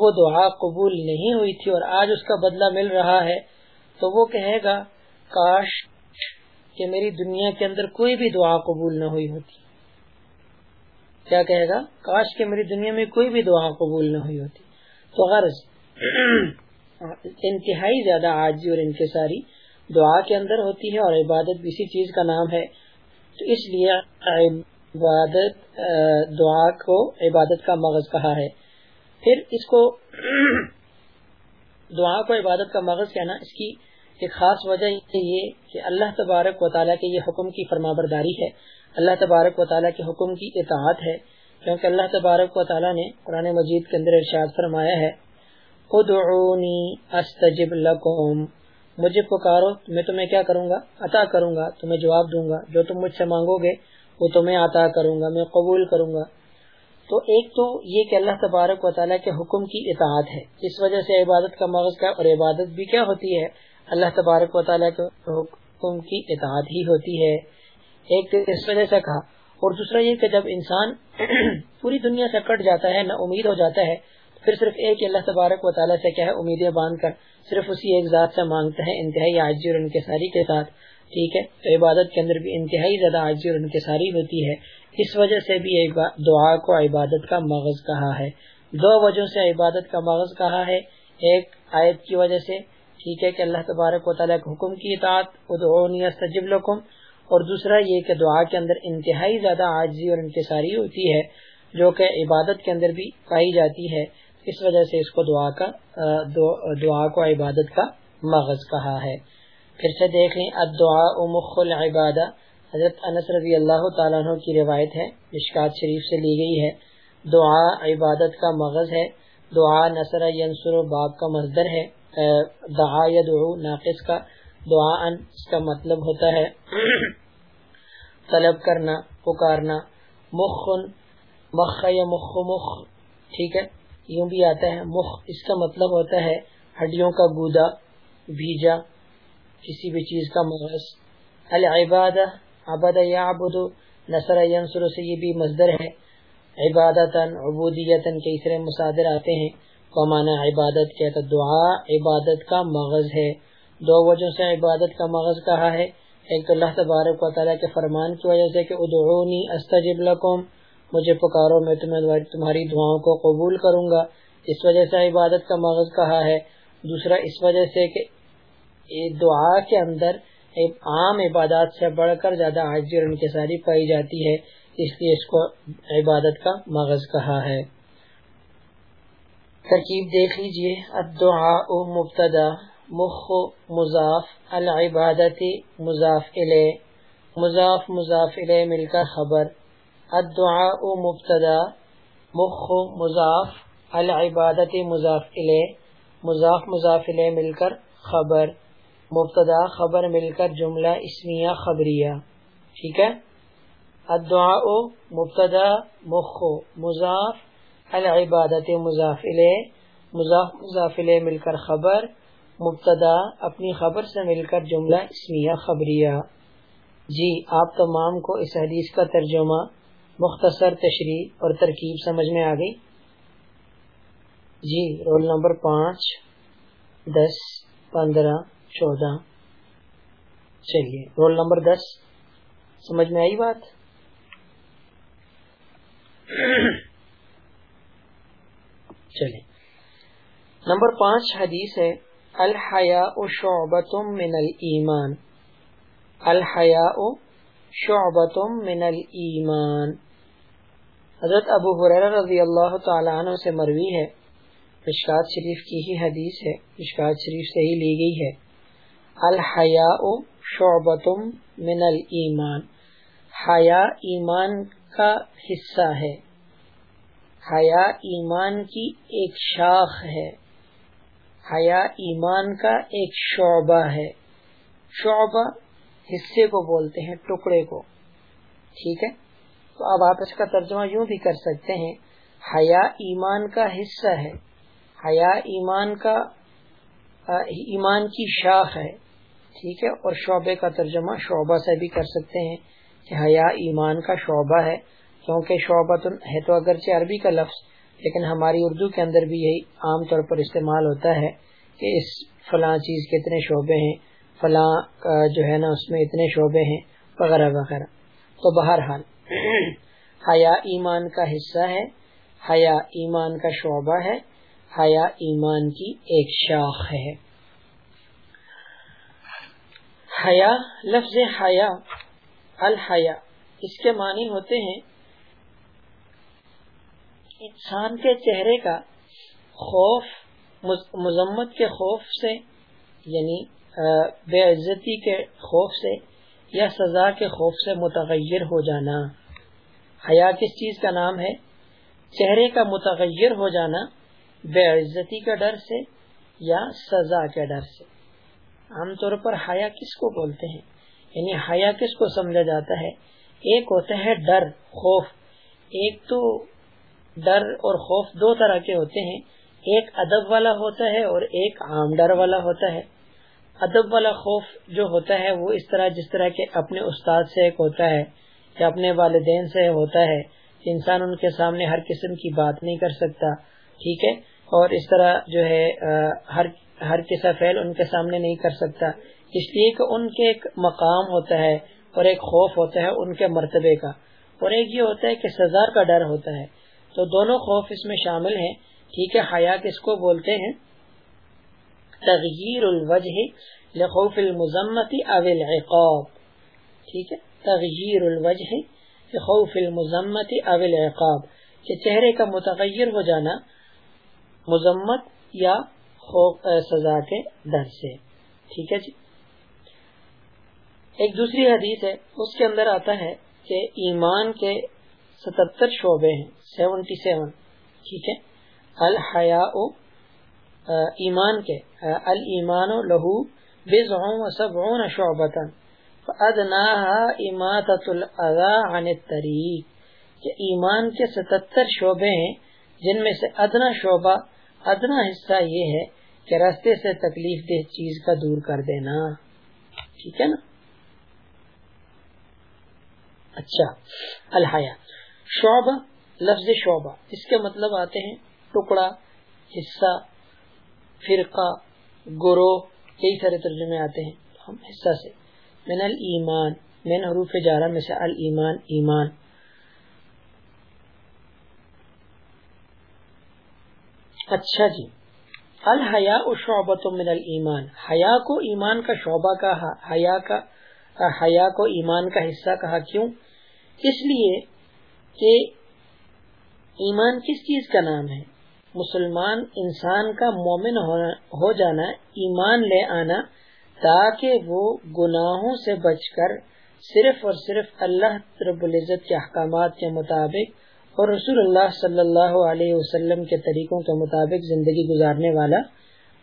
وہ دعا قبول نہیں ہوئی تھی اور آج اس کا بدلہ مل رہا ہے، تو وہ کہے گا، کاش کہ میری دنیا کے اندر کوئی بھی دعا قبول نہ ہوئی ہوتی۔ کیا کہے گا؟ کاش کہ میری دنیا میں کوئی بھی دعا قبول نہ ہوئی ہوتی۔ تو غرض، انتہائی زیادہ آجی اور انکساری دعا کے اندر ہوتی ہے اور عبادت بھی اسی چیز کا نام ہے۔ تو اس لیے عبادت دعا کو عبادت کا مغز کہا ہے۔ پھر اس کو دعا کو عبادت کا مغز کہنا، اس کی ایک خاص وجہ یہ کہ اللہ تبارک و تعالیٰ کے یہ حکم کی فرما برداری ہے۔ اللہ تبارک و تعالیٰ کے حکم کی اطاعت ہے، کیونکہ اللہ تبارک و تعالیٰ نے قرآن مجید کے اندر ارشاد فرمایا ہے، ادعونی استجب لکم مجھے پکارو، میں تمہیں کیا کروں گا؟ عطا کروں گا، تمہیں جواب دوں گا۔ جو تم مجھ سے مانگو گے، وہ تمہیں عطا کروں گا، میں قبول کروں گا۔ تو ایک تو یہ کہ اللہ تبارک و تعالیٰ کے حکم کی اطاعت ہے۔ اس وجہ سے عبادت کا مغز کا اور عبادت بھی کیا ہوتی ہے؟ اللہ تبارک و تعالیٰ کے حکم کی اطاعت ہی ہوتی ہے۔ ایک تو اس وجہ سے کہا۔ اور دوسرا یہ کہ جب انسان پوری دنیا سے کٹ جاتا ہے نہ امید ہو جاتا ہے پھر صرف ایک اللہ تبارک و تعالیٰ سے کیا ہے؟ امیدیں باندھ کر صرف اسی ایک ذات سے مانگتا ہے، انتہائی عاجی اور انکساری کے ساتھ۔ ٹھیک ہے؟ تو عبادت کے اندر بھی انتہائی زیادہ عاجی اور انکساری ہوتی ہے۔ اس وجہ سے بھی دعا کو عبادت کا مغز کہا ہے۔ دو وجہ سے عبادت کا مغز کہا ہے۔ ایک آیت کی وجہ سے، ٹھیک ہے کہ اللہ تبارک و تعالیٰ کے حکم کی اطاعت، ادعونی استجب لکم۔ اور دوسرا یہ کہ دعا کے اندر انتہائی زیادہ عاجزی اور انکساری ہوتی ہے، جو کہ عبادت کے اندر بھی پائی جاتی ہے۔ اس وجہ سے اس کو دعا کا دعا کو عبادت کا مغز کہا ہے۔ پھر سے دیکھ لیں ادعا مخ العبادہ۔ حضرت انس رضی اللہ تعالیٰ عنہ کی روایت ہے، مشکات شریف سے لی گئی ہے۔ دعا عبادت کا مغز ہے دعا نصر ینصر باب کا مصدر ہے۔ دعا یدعو، ناقص کا۔ دعا ان، اس کا مطلب ہوتا ہے طلب کرنا، پکارنا۔ مخ مخ یا مخ مخ۔ ٹھیک ہے؟ یوں بھی آتا ہے، مخ، اس کا مطلب ہوتا ہے، ہڈیوں کا گودا بھیجا کسی بھی چیز کا مغز العبادہ عبد یعبد، نصر ینصر سے یہ بھی مصدر ہے. عبادتا، عبودیتا کئی سرے مصادر آتے ہیں. ومانا عبادت کہتا دعا، عبادت کا مغز ہے. دو وجہ سے عبادت کا مغز کہا ہے. ایک تو اللہ تبارک و تعالیٰ کے فرمان کی وجہ سے کہ ادعونی استجب لکم، مجھے پکارو، میں تمہیں تمہاری دعاؤں کو قبول کروں گا. اس وجہ سے عبادت کا مغز کہا ہے. دوسرا، اس وجہ سے کہ دعا کے اندر عام عبادات سے بڑھ کر زیادہ حاضر اور انکساری پائی جاتی ہے، اس لیے اس کو عبادت کا مغز کہا ہے۔ ترکیب دیکھ لیجیے الدعاء مبتدا، مخ مضاف العبادت مضاف الیہ۔ مضاف مضاف الیہ مل کر خبر۔ الدعاء مبتدا، مخ مضاف العبادت مضاف الیہ۔ مضاف مضاف الیہ مل کر خبر۔ مبتدا خبر مل کر جملہ اسمیہ خبریہ، ٹھیک ہے؟ الدعاء مبتدا، مخ، مضاف، العبادت مضاف مضاف مضاف مل کر خبر، مبتدا اپنی خبر سے مل کر جملہ اسمیہ خبریہ۔ جی آپ تمام کو اس حدیث کا ترجمہ مختصر تشریح اور ترکیب سمجھ میں آ گئی؟ جی رول نمبر پانچ، دس، پندرہ۔ چودہ۔ چلیے، رول نمبر دس۔ سمجھ میں آئی بات؟ چلیے۔ نمبر پانچ حدیث ہے الحیا شعبت من المان الحیا شعبت من المان حضرت ابو حریر رضی اللہ تعالیٰ عنہ سے مروی ہے۔ مشکات شریف کی ہی حدیث ہے مشکات شریف سے ہی لی گئی ہے۔ الحیاء شعبتم من الایمان۔ حیا ایمان کا حصہ ہے۔ حیا ایمان کی ایک شاخ ہے۔ حیا ایمان کا ایک شعبہ ہے۔ شعبہ حصے کو بولتے ہیں، ٹکڑے کو۔ ٹھیک ہے؟ تو اب آپ اس کا ترجمہ یوں بھی کر سکتے ہیں حیا ایمان کا حصہ ہے۔ حیا ایمان کا، ایمان کی شاخ ہے۔ ٹھیک ہے؟ اور شعبے کا ترجمہ شعبہ سے بھی کر سکتے ہیں کہ حیا ایمان کا شعبہ ہے، کیونکہ شعبہ ہے تو اگرچہ عربی کا لفظ، لیکن ہماری اردو کے اندر بھی یہی عام طور پر استعمال ہوتا ہے کہ اس فلاں چیز کے اتنے شعبے ہیں، فلاں جو ہے نا اس میں اتنے شعبے ہیں، وغیرہ وغیرہ۔ تو بہرحال، حیا ایمان کا حصہ ہے، حیا ایمان کا شعبہ ہے، حیا ایمان کی ایک شاخ ہے۔ حیا، لفظ حیا، الحیا، اس کے معنی ہوتے ہیں انسان کے چہرے کا خوف مذمت کے خوف سے یعنی بے عزتی کے خوف سے یا سزا کے خوف سے متغیر ہو جانا۔ حیا کس چیز کا نام ہے؟ چہرے کا متغیر ہو جانا بے عزتی کے ڈر سے یا سزا کے ڈر سے۔ عام طور پر حیا کس کو بولتے ہیں؟ یعنی حیا کس کو سمجھا جاتا ہے؟ ایک ہوتا ہے ڈر، خوف۔ ایک تو ڈر اور خوف دو طرح کے ہوتے ہیں۔ ایک ادب والا ہوتا ہے اور ایک عام ڈر والا ہوتا ہے۔ ادب والا خوف جو ہوتا ہے وہ اس طرح جس طرح کے اپنے استاد سے ایک ہوتا ہے یا اپنے والدین سے ہوتا ہے۔ انسان ان کے سامنے ہر قسم کی بات نہیں کر سکتا، ٹھیک ہے؟ اور اس طرح جو ہے ہر ہر کسا فیل ان کے سامنے نہیں کر سکتا۔ اس لیے کہ ان کے ایک مقام ہوتا ہے اور ایک خوف ہوتا ہے ان کے مرتبے کا۔ اور ایک یہ ہوتا ہے کہ سزا کا ڈر ہوتا ہے۔ تو دونوں خوف اس میں شامل ہیں۔ ٹھیک ہے حیا کس کو بولتے ہیں۔ تغیر الوجہ لخوف المزمت او العقاب۔ ٹھیک ہے تغیر الوجہ لخوف المزمت او العقاب۔ کہ چہرے کا متغیر ہو جانا مذمت یا خوف سزا کے در سے۔ ٹھیک ہے جی؟ ایک دوسری حدیث ہے، اس کے اندر آتا ہے کہ ایمان کے ستتر شعبے ہیں، سیونٹی سیون۔ ٹھیک ہے؟ الحیاء ایمان کے المان لہو بزعون و سبعون شعبتا۔ فادناها اماتت الاذا عن کہ ایمان کے ستتر شعبے ہیں، جن میں سے ادنا شعبہ، ادنا حصہ یہ ہے کہ راستے سے تکلیف دہ چیز کا دور کر دینا۔ ٹھیک ہے نا؟ اچھا الحیا شعبہ، لفظ شعبہ۔ اس کے مطلب آتے ہیں ٹکڑا، حصہ، فرقہ، گروہ کئی سارے ترجمے آتے ہیں ہم حصہ سے۔ من المان من حروف جارہ میں سے المان ایمان۔ اچھا جی۔ الحیا شعبت من المان حیا کو ایمان کا شعبہ کہا حیا کا حیا کو ایمان کا حصہ کہا کیوں؟ اس لیے کہ ایمان کس چیز کا نام ہے؟ مسلمان انسان کا مومن ہو جانا، ایمان لے آنا، تاکہ وہ گناہوں سے بچ کر صرف اور صرف اللہ رب العزت کے احکامات کے مطابق اور رسول اللہ صلی اللہ علیہ وسلم کے طریقوں کے مطابق زندگی گزارنے والا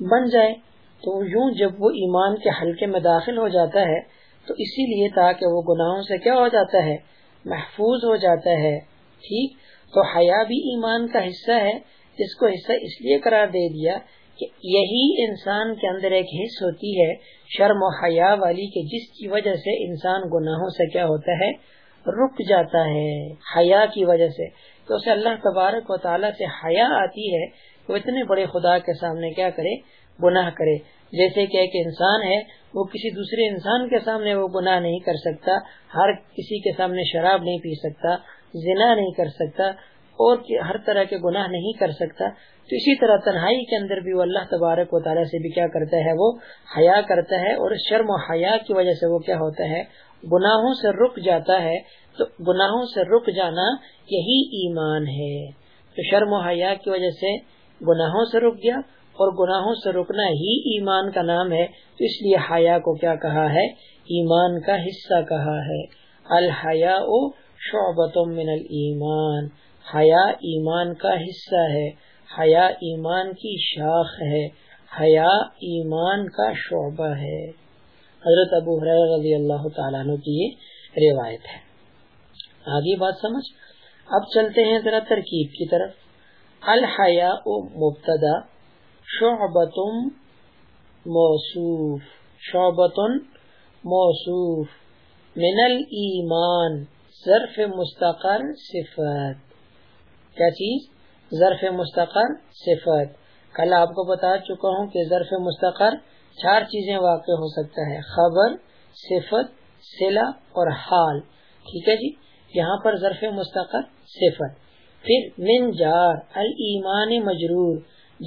بن جائے۔ تو یوں جب وہ ایمان کے حلقے میں داخل ہو جاتا ہے، تو اسی لیے تاکہ وہ گناہوں سے کیا ہو جاتا ہے؟ محفوظ ہو جاتا ہے۔ ٹھیک؟ تو حیا بھی ایمان کا حصہ ہے۔ اس کو حصہ اس لیے قرار دے دیا کہ یہی انسان کے اندر ایک حص ہوتی ہے، شرم و حیا والی کہ جس کی وجہ سے انسان گناہوں سے کیا ہوتا ہے؟ رک جاتا ہے حیا کی وجہ سے۔ تو اسے اللہ تبارک و تعالیٰ سے حیا آتی ہے وہ اتنے بڑے خدا کے سامنے کیا کرے؟ گناہ کرے۔ جیسے کہ ایک انسان ہے، وہ کسی دوسرے انسان کے سامنے وہ گناہ نہیں کر سکتا، ہر کسی کے سامنے شراب نہیں پی سکتا، زنا نہیں کر سکتا، اور ہر طرح کے گناہ نہیں کر سکتا۔ تو اسی طرح تنہائی کے اندر بھی وہ اللہ تبارک و تعالیٰ سے بھی کیا کرتا ہے؟ وہ حیا کرتا ہے، اور شرم و حیا کی وجہ سے وہ کیا ہوتا ہے؟ گناہوں سے رک جاتا ہے، تو گناہوں سے رک جانا یہی ایمان ہے۔ تو شرم و حیا کی وجہ سے گناہوں سے رک گیا اور گناہوں سے رکنا ہی ایمان کا نام ہے۔ تو اس لیے حیا کو کیا کہا ہے؟ ایمان کا حصہ کہا ہے۔ الحیا شعبت من المان حیا ایمان کا حصہ ہے۔ حیا ایمان کی شاخ ہے۔ حیا ایمان کا شعبہ ہے۔ حضرت ابو رضی اللہ تعالیٰ کی یہ روایت ہے۔ آگے بات سمجھ۔ اب چلتے ہیں ذرا ترکیب کی طرف۔ الحیا مبتدا شعبت موصوف۔ شعبت موصوف۔ من المان ظرف مستقر، صفت۔ کیا چیز؟ ظرف مستقر، صفت۔ کل آپ کو بتا چکا ہوں کہ ظرف مستقر چار چیزیں واقع ہو سکتا ہے، خبر، صفت سلا اور حال۔ ٹھیک ہے جی؟ یہاں پر ظرف مستقر صفت۔ پھر من جار المان مجرور۔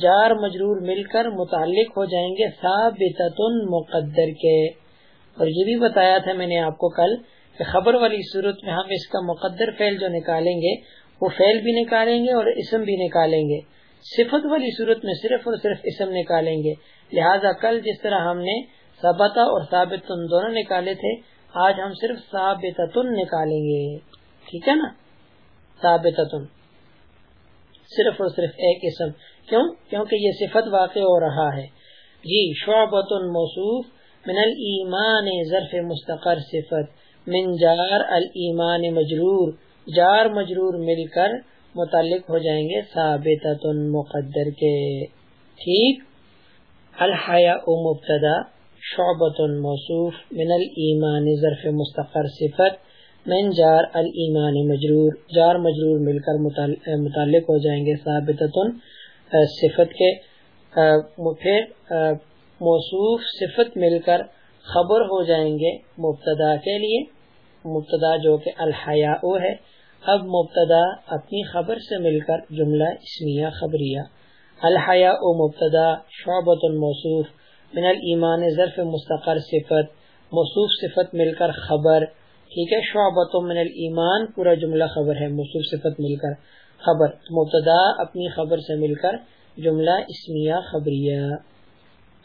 جار مجرور مل کر متعلق ہو جائیں گے ثابت مقدر کے۔ اور یہ بھی بتایا تھا میں نے آپ کو کل کہ خبر والی صورت میں ہم اس کا مقدر فیل جو نکالیں گے، وہ فیل بھی نکالیں گے اور اسم بھی نکالیں گے۔ صفت والی صورت میں صرف اور صرف اسم نکالیں گے۔ لہذا کل جس طرح ہم نے سبتا اور ثابت دونوں نکالے تھے، آج ہم صرف ثابت نکالیں گے۔ ٹھیک ہے نا؟ ثابت صرف اور صرف ایک اسم۔ کیوں؟ کیونکہ یہ صفت واقع ہو رہا ہے۔ جی شعبت موصوف من الایمان، ظرف مستقر صفت۔ من جار الایمان مجرور۔ جار مجرور مل کر متعلق ہو جائیں گے ثابت مقدر کے۔ ٹھیک؟ الحیا مبتدا شعبت موصوف من الایمان ظرف مستقر صفت، من جار الایمان مجرور، جار مجرور مل کر متعلق ہو جائیں گے ثابت صفت کے پھر موصوف صفت مل کر خبر ہو جائیں گے مبتدا کے لیے، مبتدا جو کہ الحیا ہے، اب مبتدا اپنی خبر سے مل کر جملہ اسمیہ خبریہ الحیا او مبتدا شعبت الموصوف، من المان ظرف مستقر صفت، موصوف صفت مل کر خبر، ٹھیک ہے؟ شعبت من المان پورا جملہ خبر ہے، موصوف صفت مل کر خبر، مبتدا اپنی خبر سے مل کر جملہ اسمیہ خبریہ۔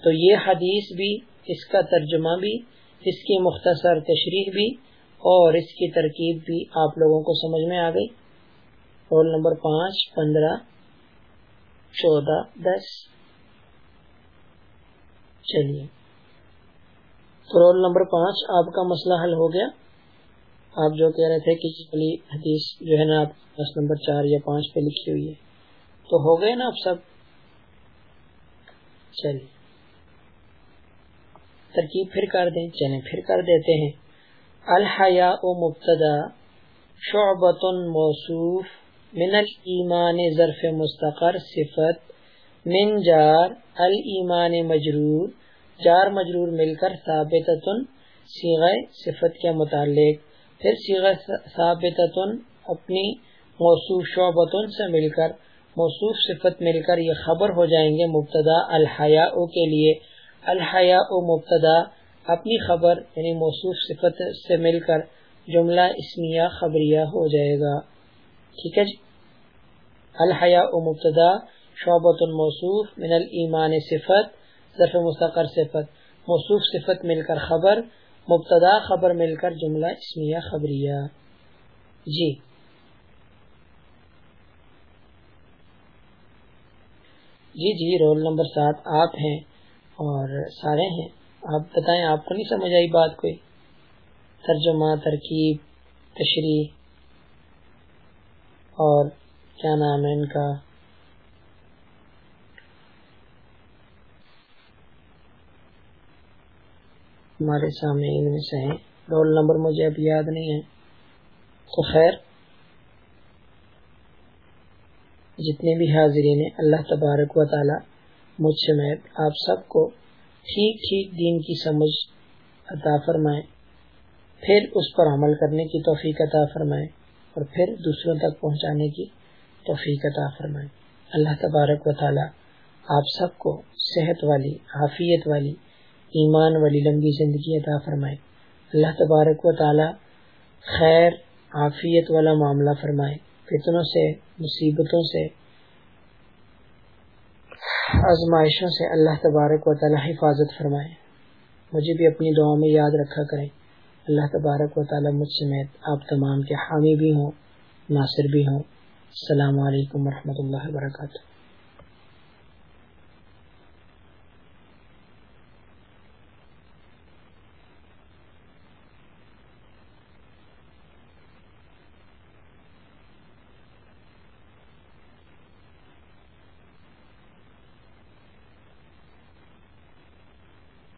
تو یہ حدیث بھی، اس کا ترجمہ بھی، اس کی مختصر تشریح بھی، اور اس کی ترکیب بھی آپ لوگوں کو سمجھ میں آ گئی۔ رول نمبر پانچ، پندرہ۔ چودہ، دس۔ چلیے۔ تو رول نمبر پانچ، آپ کا مسئلہ حل ہو گیا۔ آپ جو کہہ رہے تھے کہ حدیث جو ہے نا، آپ دس نمبر چار یا پانچ پہ لکھی ہوئی ہے۔ تو ہو گئے نا آپ سب؟ چلیے۔ ترکیب پھر کر دیں، چلیں پھر کر دیتے ہیں۔ الحیا و مبتدا شعبت موصوف۔ من الایمان ظرف مستقر صفت، من جار الایمان مجرور، جار مجرور مل کر ثابت سیغ صفت کے متعلق، پھر سیغ ثابت اپنی موصوف شعبتن سے مل کر، موصوف صفت مل کر یہ خبر ہو جائیں گے مبتدا الحیاء کے لیے۔ الحیاء مبتدا اپنی خبر یعنی موصوف صفت سے مل کر جملہ اسمیہ خبریہ ہو جائے گا۔ ٹھیک ہے جی؟ الحیاء مبتدا شعبت الموصوف من الایمان صفت، ظرف مستقر صفت. موصوف صفت مل کر خبر، مبتدا خبر مل کر جملہ اسمیہ خبریہ. جی۔ جی جی رول نمبر سات آپ ہیں اور سارے ہیں۔ آپ بتائیں، آپ کو نہیں سمجھ آئی بات کوئی؟ ترجمہ، ترکیب، تشریح۔ اور کیا نام ہے ان کا؟ ہمارے سامنے ان میں سے ہیں۔ رول نمبر مجھے اب یاد نہیں ہے۔ تو خیر، جتنے بھی حاضرین ہیں، اللہ تبارک و تعالی مجھ سے آپ سب کو ٹھیک ٹھیک دین کی سمجھ عطا فرمائے۔ پھر اس پر عمل کرنے کی توفیق عطا فرمائے۔ اور پھر دوسروں تک پہنچانے کی توفیق عطا فرمائے۔ اللہ تبارک و تعالی آپ سب کو صحت والی حافیت والی، ایمان والی لمبی زندگی عطا فرمائے۔ اللہ تبارک و تعالی خیر، عافیت والا معاملہ فرمائے۔ فتنوں سے، مصیبتوں سے، آزمائشوں سے اللہ تبارک و تعالی حفاظت فرمائے۔ مجھے بھی اپنی دعا میں یاد رکھا کریں۔ اللہ تبارک و تعالی مجھ سمیت آپ تمام کے حامی بھی ہوں، ناصر بھی ہوں۔ السلام علیکم ورحمۃ اللہ وبرکاتہ۔